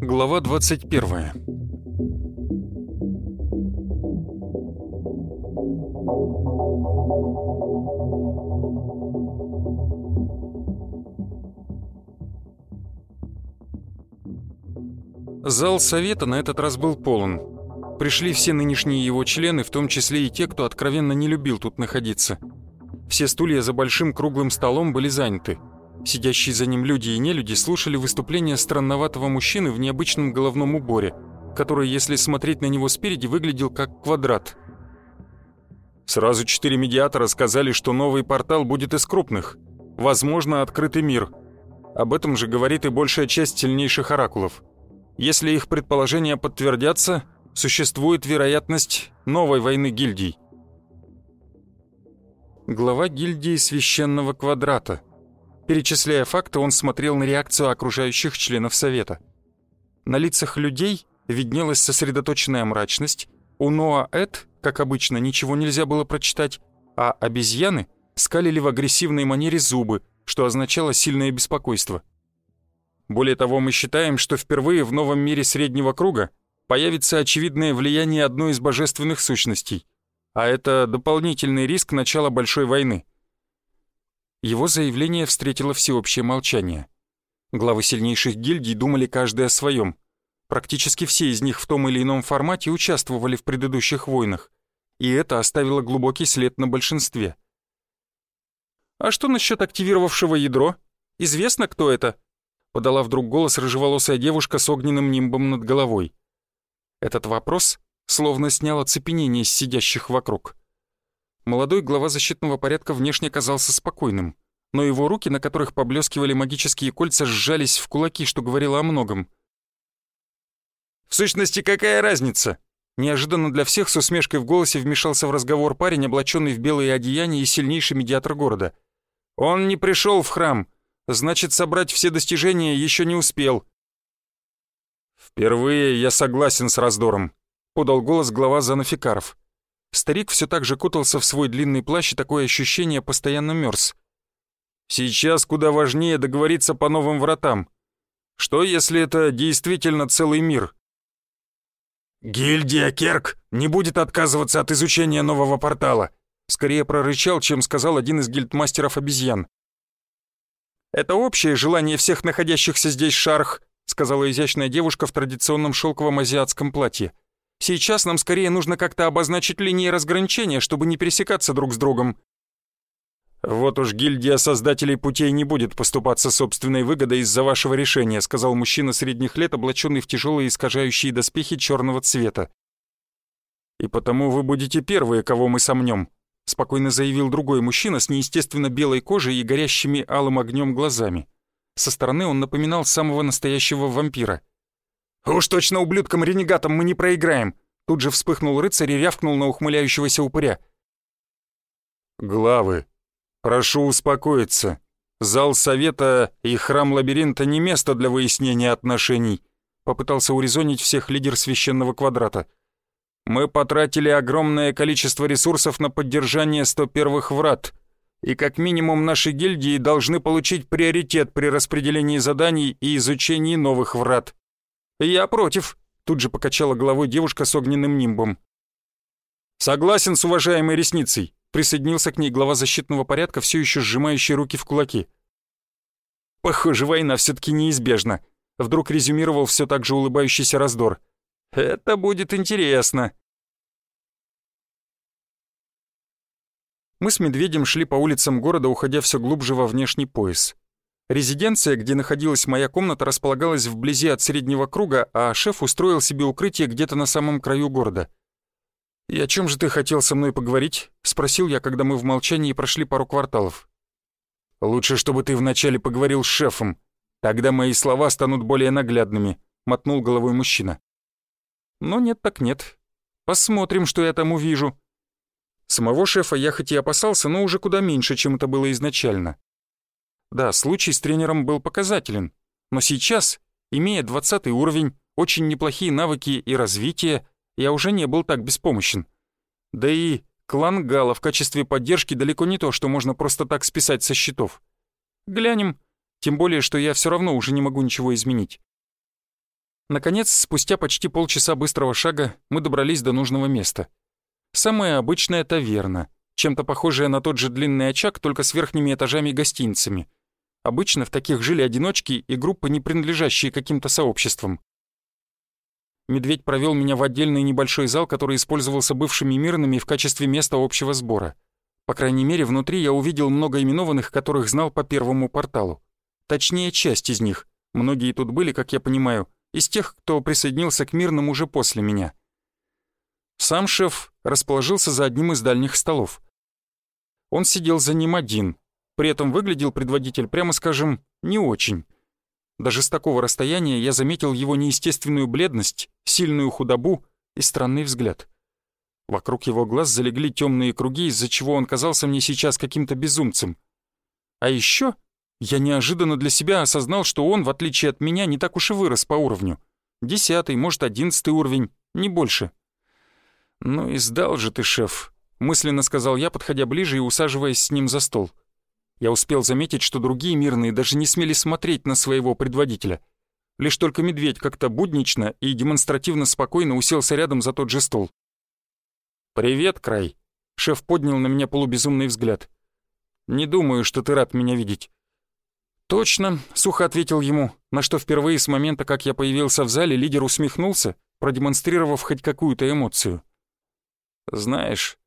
Глава 21 Зал совета на этот раз был полон. Пришли все нынешние его члены, в том числе и те, кто откровенно не любил тут находиться. Все стулья за большим круглым столом были заняты. Сидящие за ним люди и нелюди слушали выступление странноватого мужчины в необычном головном уборе, который, если смотреть на него спереди, выглядел как квадрат. Сразу четыре медиатора сказали, что новый портал будет из крупных. Возможно, открытый мир. Об этом же говорит и большая часть сильнейших оракулов. Если их предположения подтвердятся, существует вероятность новой войны гильдий. Глава гильдии священного квадрата. Перечисляя факты, он смотрел на реакцию окружающих членов совета. На лицах людей виднелась сосредоточенная мрачность, у Ноа Эд, как обычно, ничего нельзя было прочитать, а обезьяны скалили в агрессивной манере зубы, что означало сильное беспокойство. Более того, мы считаем, что впервые в новом мире среднего круга появится очевидное влияние одной из божественных сущностей, а это дополнительный риск начала большой войны. Его заявление встретило всеобщее молчание. Главы сильнейших гильдий думали каждый о своем. Практически все из них в том или ином формате участвовали в предыдущих войнах, и это оставило глубокий след на большинстве. «А что насчет активировавшего ядро? Известно, кто это?» подала вдруг голос рыжеволосая девушка с огненным нимбом над головой. Этот вопрос словно снял оцепенение с сидящих вокруг. Молодой глава защитного порядка внешне казался спокойным, но его руки, на которых поблескивали магические кольца, сжались в кулаки, что говорило о многом. «В сущности, какая разница?» Неожиданно для всех с усмешкой в голосе вмешался в разговор парень, облаченный в белые одеяния и сильнейший медиатор города. «Он не пришел в храм, значит, собрать все достижения еще не успел». «Впервые я согласен с раздором», — подал голос глава Занафикаров. Старик все так же кутался в свой длинный плащ, и такое ощущение постоянно мерз. «Сейчас куда важнее договориться по новым вратам. Что, если это действительно целый мир?» «Гильдия Керк не будет отказываться от изучения нового портала», скорее прорычал, чем сказал один из гильдмастеров обезьян. «Это общее желание всех находящихся здесь шарх», сказала изящная девушка в традиционном шелковом азиатском платье. «Сейчас нам скорее нужно как-то обозначить линии разграничения, чтобы не пересекаться друг с другом». «Вот уж гильдия создателей путей не будет поступаться собственной выгодой из-за вашего решения», сказал мужчина средних лет, облаченный в тяжелые искажающие доспехи черного цвета. «И потому вы будете первые, кого мы сомнем», — спокойно заявил другой мужчина с неестественно белой кожей и горящими алым огнем глазами. Со стороны он напоминал самого настоящего вампира. «Уж точно ублюдкам-ренегатам мы не проиграем!» Тут же вспыхнул рыцарь и рявкнул на ухмыляющегося упыря. «Главы, прошу успокоиться. Зал совета и храм лабиринта не место для выяснения отношений», попытался урезонить всех лидер священного квадрата. Мы потратили огромное количество ресурсов на поддержание 101-х врат, и как минимум наши гильдии должны получить приоритет при распределении заданий и изучении новых врат. Я против, тут же покачала головой девушка с огненным нимбом. Согласен с уважаемой ресницей, присоединился к ней глава защитного порядка, все еще сжимающий руки в кулаки. Похоже, война все-таки неизбежна, вдруг резюмировал все так же улыбающийся раздор. Это будет интересно. Мы с Медведем шли по улицам города, уходя все глубже во внешний пояс. Резиденция, где находилась моя комната, располагалась вблизи от среднего круга, а шеф устроил себе укрытие где-то на самом краю города. «И о чем же ты хотел со мной поговорить?» — спросил я, когда мы в молчании прошли пару кварталов. «Лучше, чтобы ты вначале поговорил с шефом. Тогда мои слова станут более наглядными», — мотнул головой мужчина. Но нет так нет. Посмотрим, что я там увижу. Самого шефа я хоть и опасался, но уже куда меньше, чем это было изначально. Да, случай с тренером был показателен, но сейчас, имея 20 уровень, очень неплохие навыки и развитие, я уже не был так беспомощен. Да и клан Гала в качестве поддержки далеко не то, что можно просто так списать со счетов. Глянем, тем более, что я все равно уже не могу ничего изменить. Наконец, спустя почти полчаса быстрого шага, мы добрались до нужного места. Самая обычная таверна, чем-то похожая на тот же длинный очаг, только с верхними этажами и гостиницами. Обычно в таких жили одиночки и группы, не принадлежащие каким-то сообществам. Медведь провел меня в отдельный небольшой зал, который использовался бывшими мирными в качестве места общего сбора. По крайней мере, внутри я увидел много именованных, которых знал по первому порталу. Точнее, часть из них. Многие тут были, как я понимаю, из тех, кто присоединился к мирным уже после меня. Сам шеф расположился за одним из дальних столов. Он сидел за ним один, при этом выглядел предводитель, прямо скажем, не очень. Даже с такого расстояния я заметил его неестественную бледность, сильную худобу и странный взгляд. Вокруг его глаз залегли темные круги, из-за чего он казался мне сейчас каким-то безумцем. А еще я неожиданно для себя осознал, что он, в отличие от меня, не так уж и вырос по уровню. Десятый, может, одиннадцатый уровень, не больше. «Ну и сдал же ты, шеф», — мысленно сказал я, подходя ближе и усаживаясь с ним за стол. Я успел заметить, что другие мирные даже не смели смотреть на своего предводителя. Лишь только медведь как-то буднично и демонстративно спокойно уселся рядом за тот же стол. «Привет, Край», — шеф поднял на меня полубезумный взгляд. «Не думаю, что ты рад меня видеть. «Точно», — сухо ответил ему, на что впервые с момента, как я появился в зале, лидер усмехнулся, продемонстрировав хоть какую-то эмоцию. «Знаешь,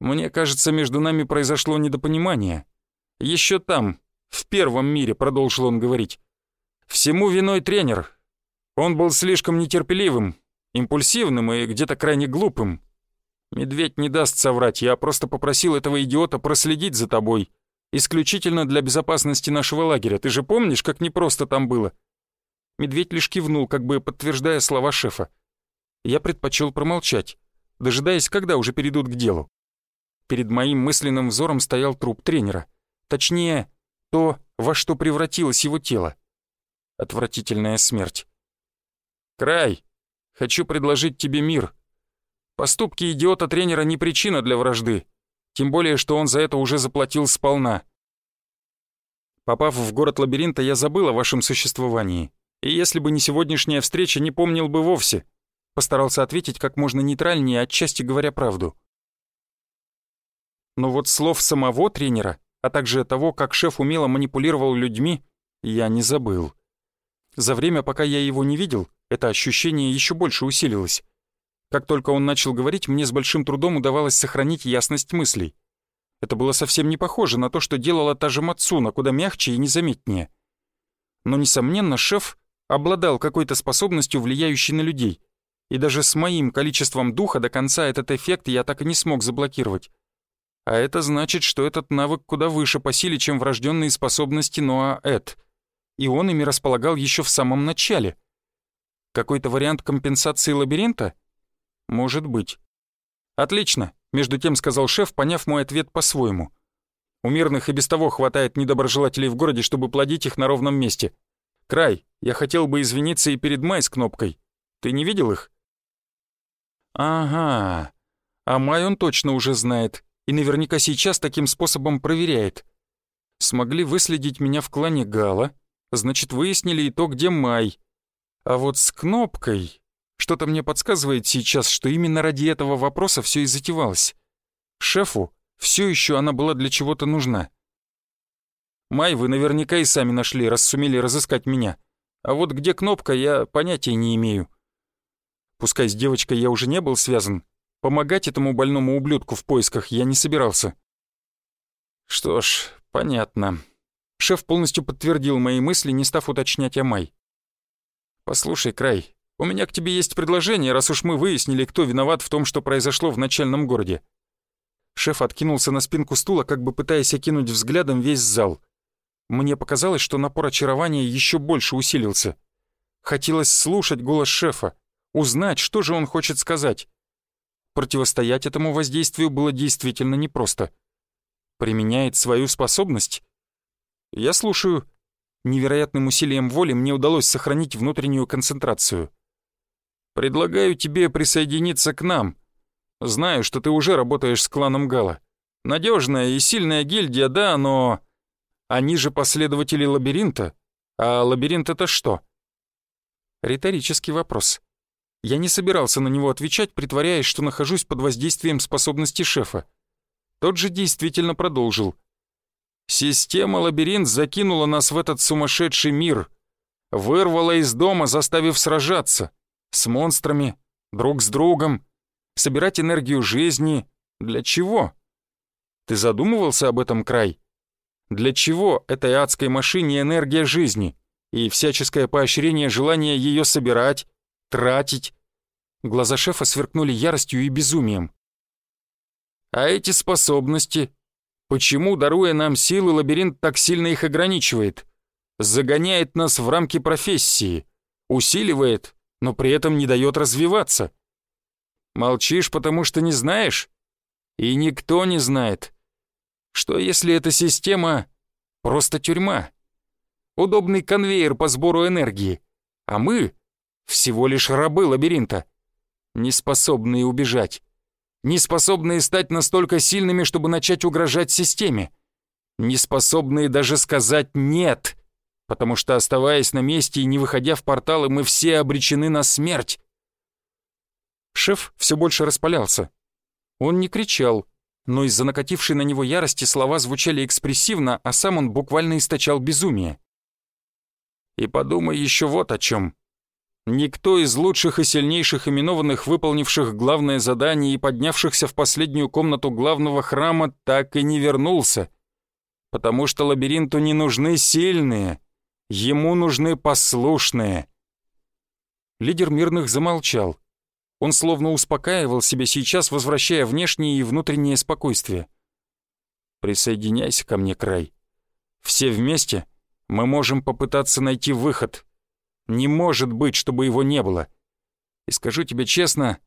мне кажется, между нами произошло недопонимание. Еще там, в первом мире», — продолжил он говорить. «Всему виной тренер. Он был слишком нетерпеливым, импульсивным и где-то крайне глупым. Медведь не даст соврать, я просто попросил этого идиота проследить за тобой» Исключительно для безопасности нашего лагеря. Ты же помнишь, как непросто там было?» Медведь лишь кивнул, как бы подтверждая слова шефа. Я предпочел промолчать, дожидаясь, когда уже перейдут к делу. Перед моим мысленным взором стоял труп тренера. Точнее, то, во что превратилось его тело. Отвратительная смерть. «Край, хочу предложить тебе мир. Поступки идиота-тренера не причина для вражды. Тем более, что он за это уже заплатил сполна. Попав в город лабиринта, я забыл о вашем существовании. И если бы не сегодняшняя встреча, не помнил бы вовсе. Постарался ответить как можно нейтральнее, отчасти говоря правду. Но вот слов самого тренера, а также того, как шеф умело манипулировал людьми, я не забыл. За время, пока я его не видел, это ощущение еще больше усилилось. Как только он начал говорить, мне с большим трудом удавалось сохранить ясность мыслей. Это было совсем не похоже на то, что делала та же Мацуна, куда мягче и незаметнее. Но, несомненно, шеф обладал какой-то способностью, влияющей на людей. И даже с моим количеством духа до конца этот эффект я так и не смог заблокировать. А это значит, что этот навык куда выше по силе, чем врожденные способности Ноа Эд. И он ими располагал еще в самом начале. Какой-то вариант компенсации лабиринта — «Может быть». «Отлично», — между тем сказал шеф, поняв мой ответ по-своему. «У мирных и без того хватает недоброжелателей в городе, чтобы плодить их на ровном месте. Край, я хотел бы извиниться и перед Май с кнопкой. Ты не видел их?» «Ага. А Май он точно уже знает, и наверняка сейчас таким способом проверяет. Смогли выследить меня в клане Гала, значит, выяснили и то, где Май. А вот с кнопкой что-то мне подсказывает сейчас, что именно ради этого вопроса все и затевалось. Шефу все еще она была для чего-то нужна. Май вы наверняка и сами нашли, раз сумели разыскать меня. А вот где кнопка, я понятия не имею. Пускай с девочкой я уже не был связан, помогать этому больному ублюдку в поисках я не собирался. Что ж, понятно. Шеф полностью подтвердил мои мысли, не став уточнять о Май. «Послушай, Край, у меня к тебе есть предложение, раз уж мы выяснили, кто виноват в том, что произошло в начальном городе». Шеф откинулся на спинку стула, как бы пытаясь окинуть взглядом весь зал. Мне показалось, что напор очарования еще больше усилился. Хотелось слушать голос шефа, узнать, что же он хочет сказать. Противостоять этому воздействию было действительно непросто. Применяет свою способность? Я слушаю. Невероятным усилием воли мне удалось сохранить внутреннюю концентрацию. Предлагаю тебе присоединиться к нам. Знаю, что ты уже работаешь с кланом Гала. Надежная и сильная гильдия, да, но... Они же последователи лабиринта. А лабиринт это что? Риторический вопрос. Я не собирался на него отвечать, притворяясь, что нахожусь под воздействием способности шефа. Тот же действительно продолжил. «Система лабиринт закинула нас в этот сумасшедший мир, вырвала из дома, заставив сражаться. С монстрами, друг с другом, собирать энергию жизни. Для чего? Ты задумывался об этом, Край? Для чего этой адской машине энергия жизни и всяческое поощрение желания ее собирать, тратить? Глаза шефа сверкнули яростью и безумием. А эти способности? Почему, даруя нам силы, лабиринт так сильно их ограничивает? Загоняет нас в рамки профессии, усиливает, но при этом не дает развиваться. Молчишь, потому что не знаешь? И никто не знает. Что если эта система просто тюрьма? Удобный конвейер по сбору энергии, а мы всего лишь рабы лабиринта, не способные убежать, не способные стать настолько сильными, чтобы начать угрожать системе, не способные даже сказать «нет», потому что, оставаясь на месте и не выходя в порталы, мы все обречены на смерть. Шеф все больше распалялся. Он не кричал, но из-за накатившей на него ярости слова звучали экспрессивно, а сам он буквально источал безумие. И подумай еще вот о чем. Никто из лучших и сильнейших именованных, выполнивших главное задание и поднявшихся в последнюю комнату главного храма, так и не вернулся. Потому что лабиринту не нужны сильные, ему нужны послушные. Лидер мирных замолчал. Он словно успокаивал себя сейчас, возвращая внешнее и внутреннее спокойствие. «Присоединяйся ко мне, Край. Все вместе мы можем попытаться найти выход». Не может быть, чтобы его не было. И скажу тебе честно,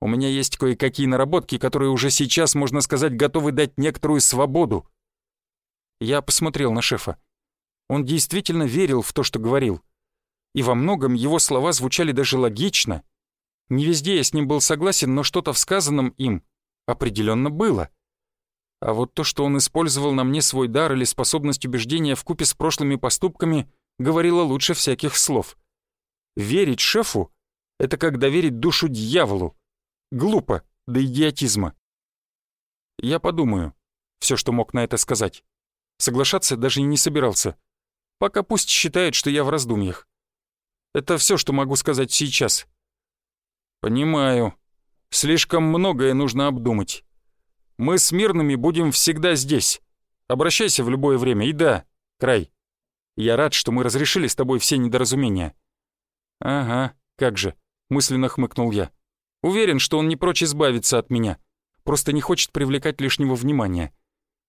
у меня есть кое-какие наработки, которые уже сейчас, можно сказать, готовы дать некоторую свободу. Я посмотрел на шефа. Он действительно верил в то, что говорил. И во многом его слова звучали даже логично. Не везде я с ним был согласен, но что-то в сказанном им определенно было. А вот то, что он использовал на мне свой дар или способность убеждения в купе с прошлыми поступками, говорила лучше всяких слов. Верить шефу — это как доверить душу дьяволу. Глупо, до идиотизма. Я подумаю. Все, что мог на это сказать. Соглашаться даже и не собирался. Пока пусть считает, что я в раздумьях. Это все, что могу сказать сейчас. Понимаю. Слишком многое нужно обдумать. Мы с мирными будем всегда здесь. Обращайся в любое время. И да, Край, я рад, что мы разрешили с тобой все недоразумения». «Ага, как же», — мысленно хмыкнул я. «Уверен, что он не прочь избавиться от меня. Просто не хочет привлекать лишнего внимания.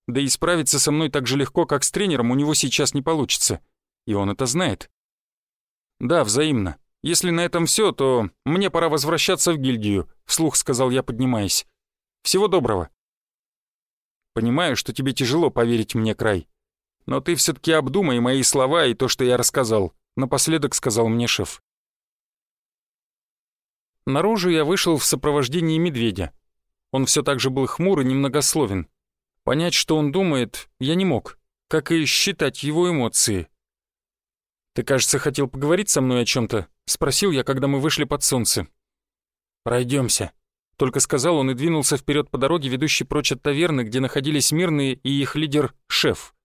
Да и справиться со мной так же легко, как с тренером, у него сейчас не получится. И он это знает». «Да, взаимно. Если на этом все, то мне пора возвращаться в гильдию», — вслух сказал я, поднимаясь. «Всего доброго». «Понимаю, что тебе тяжело поверить мне, Край. Но ты все-таки обдумай мои слова и то, что я рассказал», — напоследок сказал мне шеф. Наружу я вышел в сопровождении медведя. Он все так же был хмур и немногословен. Понять, что он думает, я не мог, как и считать его эмоции. «Ты, кажется, хотел поговорить со мной о чем то спросил я, когда мы вышли под солнце. Пройдемся, только сказал он и двинулся вперед по дороге, ведущей прочь от таверны, где находились мирные и их лидер — шеф.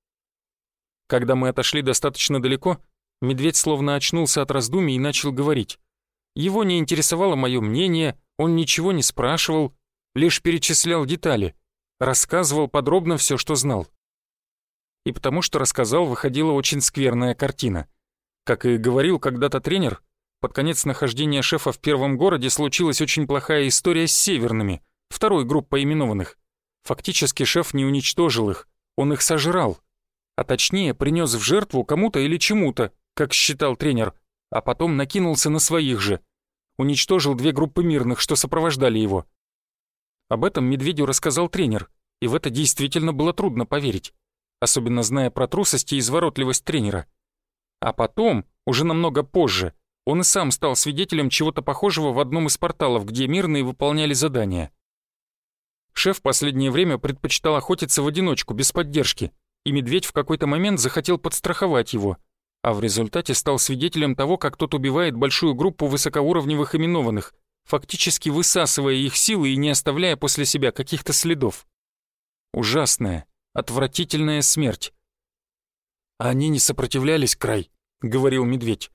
Когда мы отошли достаточно далеко, медведь словно очнулся от раздумий и начал говорить. Его не интересовало мое мнение, он ничего не спрашивал, лишь перечислял детали, рассказывал подробно все, что знал. И потому что рассказал, выходила очень скверная картина. Как и говорил когда-то тренер, под конец нахождения шефа в первом городе случилась очень плохая история с северными, второй группой именованных. Фактически шеф не уничтожил их, он их сожрал а точнее принес в жертву кому-то или чему-то, как считал тренер, а потом накинулся на своих же. Уничтожил две группы мирных, что сопровождали его. Об этом Медведю рассказал тренер, и в это действительно было трудно поверить, особенно зная про трусость и изворотливость тренера. А потом, уже намного позже, он и сам стал свидетелем чего-то похожего в одном из порталов, где мирные выполняли задания. Шеф последнее время предпочитал охотиться в одиночку, без поддержки, и медведь в какой-то момент захотел подстраховать его, а в результате стал свидетелем того, как тот убивает большую группу высокоуровневых именованных, фактически высасывая их силы и не оставляя после себя каких-то следов. Ужасная, отвратительная смерть. «Они не сопротивлялись, край», — говорил медведь.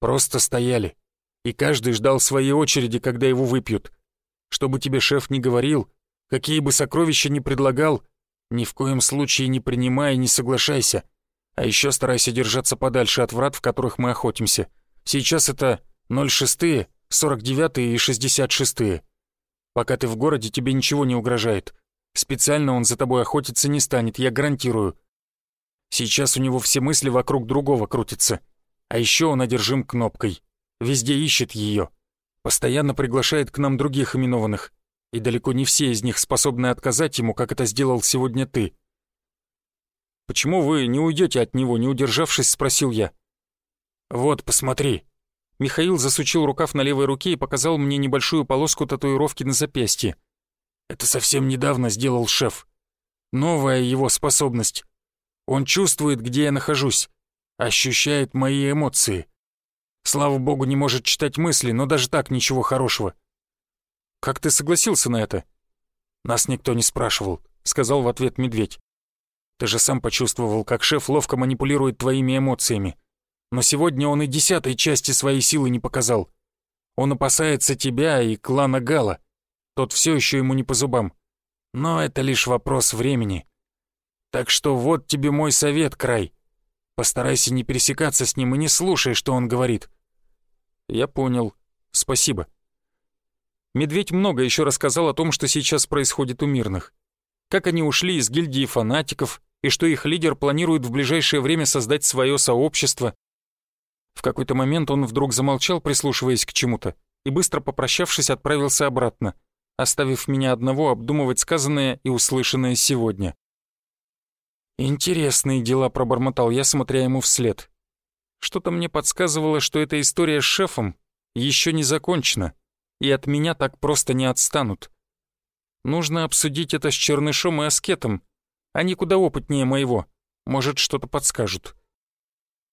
«Просто стояли, и каждый ждал своей очереди, когда его выпьют. Что бы тебе шеф ни говорил, какие бы сокровища ни предлагал, ни в коем случае не принимай и не соглашайся. А еще старайся держаться подальше от врат, в которых мы охотимся. Сейчас это 06-е, 49-е и 66-е. Пока ты в городе, тебе ничего не угрожает. Специально он за тобой охотиться не станет, я гарантирую. Сейчас у него все мысли вокруг другого крутятся. А еще он одержим кнопкой. Везде ищет ее. Постоянно приглашает к нам других именованных. И далеко не все из них способны отказать ему, как это сделал сегодня ты. «Почему вы не уйдете от него, не удержавшись?» — спросил я. «Вот, посмотри». Михаил засучил рукав на левой руке и показал мне небольшую полоску татуировки на запястье. Это совсем недавно сделал шеф. Новая его способность. Он чувствует, где я нахожусь, ощущает мои эмоции. Слава богу, не может читать мысли, но даже так ничего хорошего. «Как ты согласился на это?» «Нас никто не спрашивал», — сказал в ответ медведь. «Ты же сам почувствовал, как шеф ловко манипулирует твоими эмоциями. Но сегодня он и десятой части своей силы не показал. Он опасается тебя и клана Гала. Тот все еще ему не по зубам. Но это лишь вопрос времени. Так что вот тебе мой совет, Край. Постарайся не пересекаться с ним и не слушай, что он говорит. Я понял. Спасибо. Медведь много еще рассказал о том, что сейчас происходит у мирных. Как они ушли из гильдии фанатиков, и что их лидер планирует в ближайшее время создать свое сообщество. В какой-то момент он вдруг замолчал, прислушиваясь к чему-то, и быстро попрощавшись, отправился обратно — оставив меня одного обдумывать сказанное и услышанное сегодня. «Интересные дела», — пробормотал я, смотря ему вслед. Что-то мне подсказывало, что эта история с шефом еще не закончена, и от меня так просто не отстанут. Нужно обсудить это с Чернышом и Аскетом. Они куда опытнее моего, может, что-то подскажут.